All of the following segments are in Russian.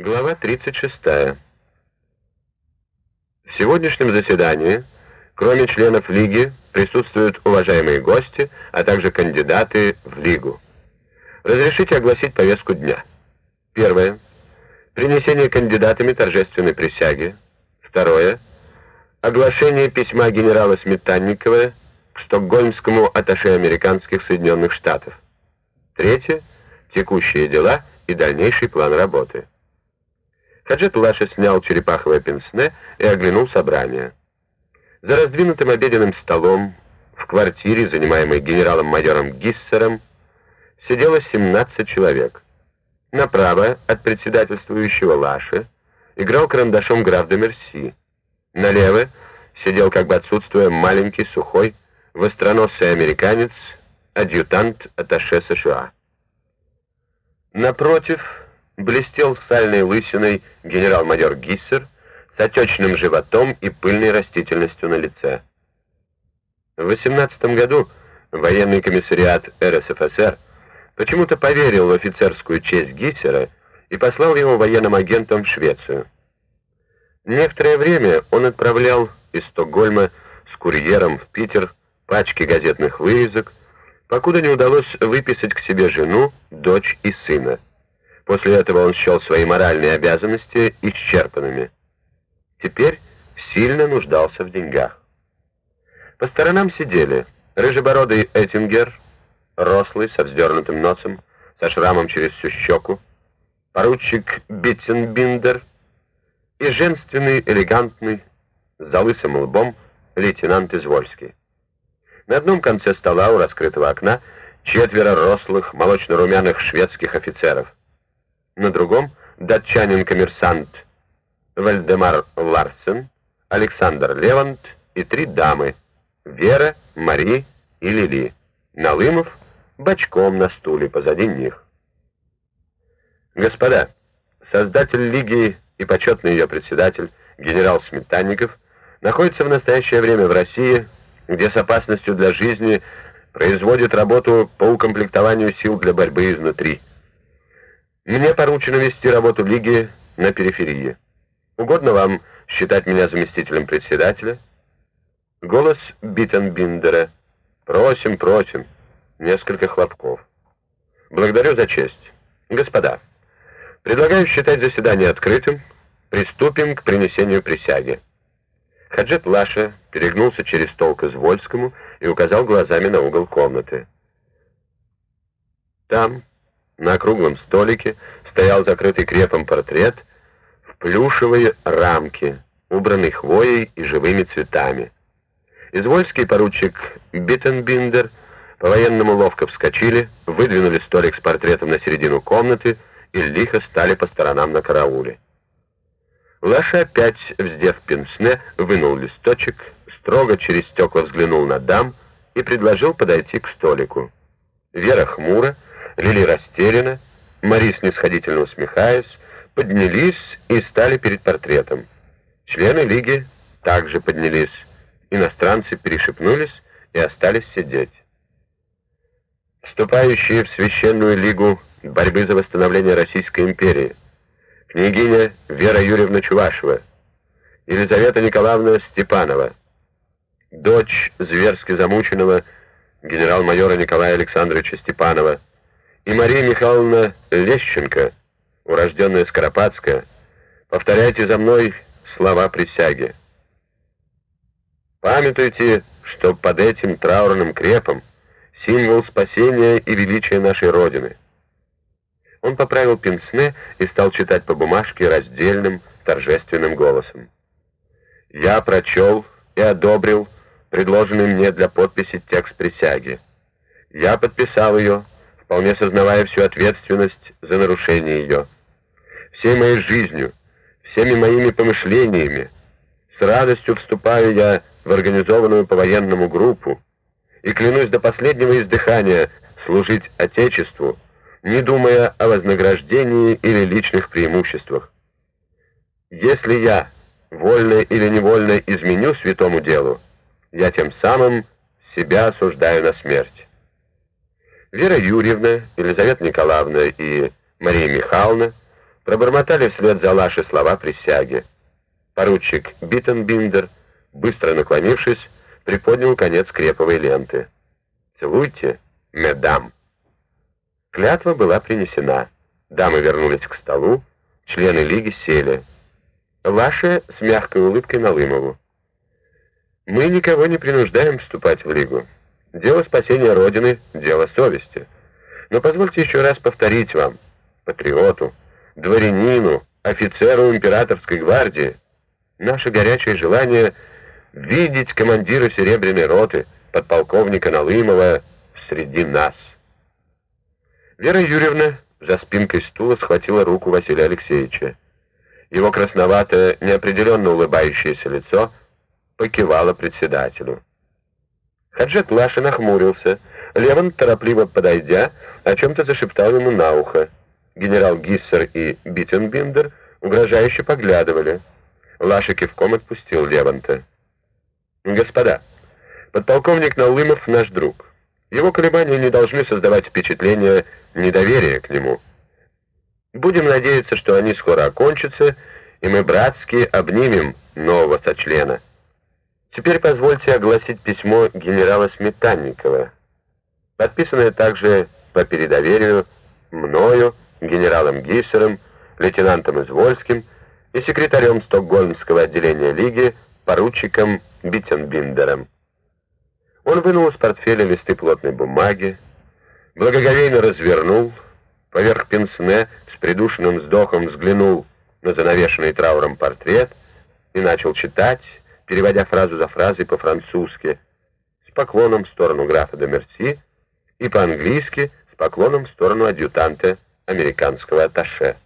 Глава 36. В сегодняшнем заседании, кроме членов Лиги, присутствуют уважаемые гости, а также кандидаты в Лигу. Разрешите огласить повестку дня. Первое. Принесение кандидатами торжественной присяги. Второе. Оглашение письма генерала Сметанникова к стокгольмскому атташе американских Соединенных Штатов. Третье. Текущие дела и дальнейший план работы. Хаджет Лаша снял черепаховое пенсне и оглянул собрание. За раздвинутым обеденным столом в квартире, занимаемой генералом-майором Гиссером, сидело 17 человек. Направо от председательствующего Лаши играл карандашом граф де Мерси. Налево сидел, как бы отсутствуя, маленький, сухой, востроносый американец, адъютант атташе США. Напротив блестел сальной лысиной генерал-майор Гиссер с отечным животом и пыльной растительностью на лице. В 18 году военный комиссариат РСФСР почему-то поверил в офицерскую честь Гиссера и послал его военным агентом в Швецию. Некоторое время он отправлял из Стокгольма с курьером в Питер пачки газетных вырезок, покуда не удалось выписать к себе жену, дочь и сына. После этого он счел свои моральные обязанности исчерпанными. Теперь сильно нуждался в деньгах. По сторонам сидели рыжебородый Эттингер, рослый, со вздернутым носом, со шрамом через всю щеку, поручик Биттенбиндер и женственный, элегантный, с залысым лбом лейтенант Извольский. На одном конце стола у раскрытого окна четверо рослых, молочно-румяных шведских офицеров на другом датчанин-коммерсант Вальдемар Ларсен, Александр Левант и три дамы Вера, Мари и Лили. Налымов бочком на стуле позади них. Господа, создатель Лиги и почетный ее председатель, генерал Сметанников, находится в настоящее время в России, где с опасностью для жизни производит работу по укомплектованию сил для борьбы изнутри. Мне поручено вести работу Лиги на периферии. Угодно вам считать меня заместителем председателя? Голос Биттенбиндера. Просим, просим. Несколько хлопков. Благодарю за честь. Господа, предлагаю считать заседание открытым. Приступим к принесению присяги. Хаджет Лаша перегнулся через стол к Извольскому и указал глазами на угол комнаты. Там, на круглом столике стоял закрытый крепом портрет в плюшевой рамке, убранный хвоей и живыми цветами. Извольский поручик Биттенбиндер по-военному ловко вскочили, выдвинули столик с портретом на середину комнаты и лихо стали по сторонам на карауле. Лаша опять, вздев пенсне, вынул листочек, строго через стекла взглянул на дам и предложил подойти к столику. Вера хмуро, Лили растеряна, Мари, снисходительно усмехаясь, поднялись и стали перед портретом. Члены лиги также поднялись. Иностранцы перешепнулись и остались сидеть. Вступающие в священную лигу борьбы за восстановление Российской империи, княгиня Вера Юрьевна Чувашева, Елизавета Николаевна Степанова, дочь зверски замученного генерал-майора Николая Александровича Степанова, и Мария Михайловна Лещенко, урожденная Скоропадская, повторяйте за мной слова присяги. Памятуйте, что под этим траурным крепом символ спасения и величия нашей Родины. Он поправил пенсне и стал читать по бумажке раздельным, торжественным голосом. «Я прочел и одобрил предложенный мне для подписи текст присяги. Я подписал ее, вполне сознавая всю ответственность за нарушение ее. Всей моей жизнью, всеми моими помышлениями, с радостью вступаю я в организованную по-военному группу и клянусь до последнего издыхания служить Отечеству, не думая о вознаграждении или личных преимуществах. Если я, вольно или невольно, изменю святому делу, я тем самым себя осуждаю на смерть. Вера Юрьевна, Елизавета Николаевна и Мария Михайловна пробормотали вслед за Лашей слова присяги. Поручик Биттенбиндер, быстро наклонившись, приподнял конец креповой ленты. «Целуйте, медам!» Клятва была принесена. Дамы вернулись к столу, члены лиги сели. Лаша с мягкой улыбкой на Лымову. «Мы никого не принуждаем вступать в лигу. Дело спасения Родины — дело совести. Но позвольте еще раз повторить вам, патриоту, дворянину, офицеру императорской гвардии, наше горячее желание видеть командира Серебряной роты, подполковника Налымова, среди нас». Вера Юрьевна за спинкой стула схватила руку Василия Алексеевича. Его красноватое, неопределенно улыбающееся лицо покивало председателю. Хаджет Лаша нахмурился. Левант, торопливо подойдя, о чем-то зашептал ему на ухо. Генерал Гиссер и Биттенбиндер угрожающе поглядывали. Лаша кивком отпустил Леванта. «Господа, подполковник Налымов наш друг. Его колебания не должны создавать впечатление недоверия к нему. Будем надеяться, что они скоро окончатся, и мы братски обнимем нового сочлена. Теперь позвольте огласить письмо генерала Сметанникова, подписанное также по передоверию мною, генералом Гиссером, лейтенантом Извольским и секретарем Стокгольмского отделения Лиги, поручиком Биттенбиндером. Он вынул из портфеля листы плотной бумаги, благоговейно развернул, поверх пенсне с придушенным вздохом взглянул на занавешенный трауром портрет и начал читать, переводя фразу за фразой по-французски, с поклоном в сторону графа де Мерси и по-английски с поклоном в сторону адъютанта американского атташе.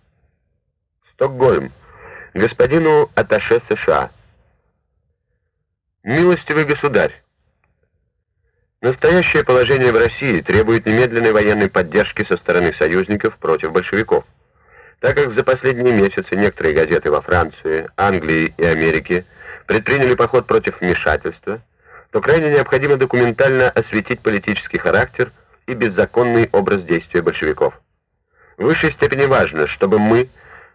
Стокгольм. Господину атташе США. Милостивый государь, Настоящее положение в России требует немедленной военной поддержки со стороны союзников против большевиков. Так как за последние месяцы некоторые газеты во Франции, Англии и Америке предприняли поход против вмешательства, то крайне необходимо документально осветить политический характер и беззаконный образ действия большевиков. В высшей степени важно, чтобы мы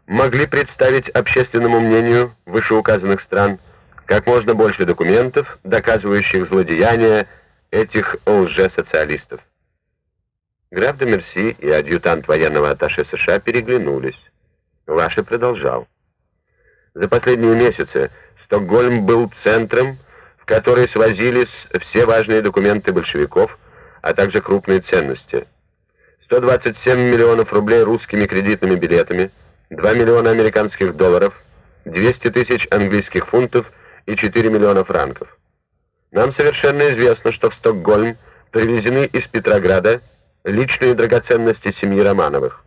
могли представить общественному мнению вышеуказанных стран как можно больше документов, доказывающих злодеяния этих лже-социалистов. Граф де Мерси и адъютант военного атташе США переглянулись. Лаше продолжал. За последние месяцы Стокгольм был центром, в который свозились все важные документы большевиков, а также крупные ценности. 127 миллионов рублей русскими кредитными билетами, 2 миллиона американских долларов, 200 тысяч английских фунтов и 4 миллиона франков. Нам совершенно известно, что в Стокгольм привезены из Петрограда личные драгоценности семьи Романовых.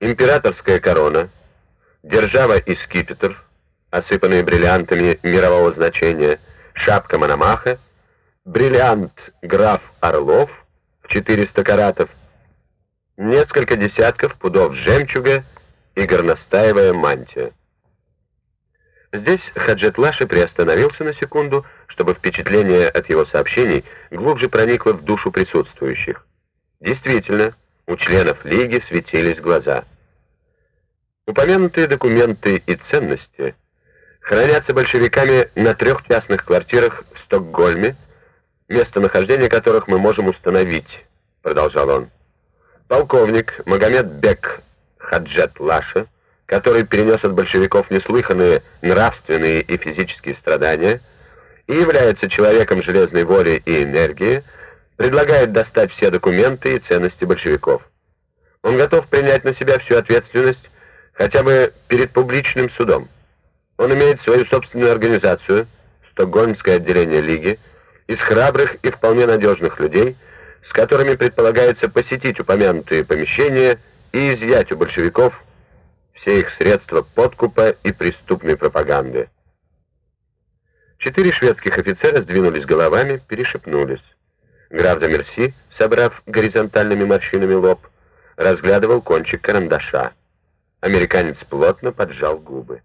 Императорская корона, держава и скипетр, осыпанные бриллиантами мирового значения, шапка Мономаха, бриллиант граф Орлов в 400 каратов, несколько десятков пудов жемчуга и горностаевая мантия. Здесь Хаджет Лаши приостановился на секунду, чтобы впечатление от его сообщений глубже проникло в душу присутствующих. Действительно, у членов Лиги светились глаза. Упомянутые документы и ценности хранятся большевиками на трех частных квартирах в Стокгольме, местонахождение которых мы можем установить, продолжал он. Полковник Магомед Бек Хаджет Лаша который перенес от большевиков неслыханные нравственные и физические страдания и является человеком железной воли и энергии, предлагает достать все документы и ценности большевиков. Он готов принять на себя всю ответственность хотя бы перед публичным судом. Он имеет свою собственную организацию, Стокгольмское отделение Лиги, из храбрых и вполне надежных людей, с которыми предполагается посетить упомянутые помещения и изъять у большевиков все их средства подкупа и преступной пропаганды. Четыре шведских офицера сдвинулись головами, перешепнулись. Граф де Мерси, собрав горизонтальными морщинами лоб, разглядывал кончик карандаша. Американец плотно поджал губы.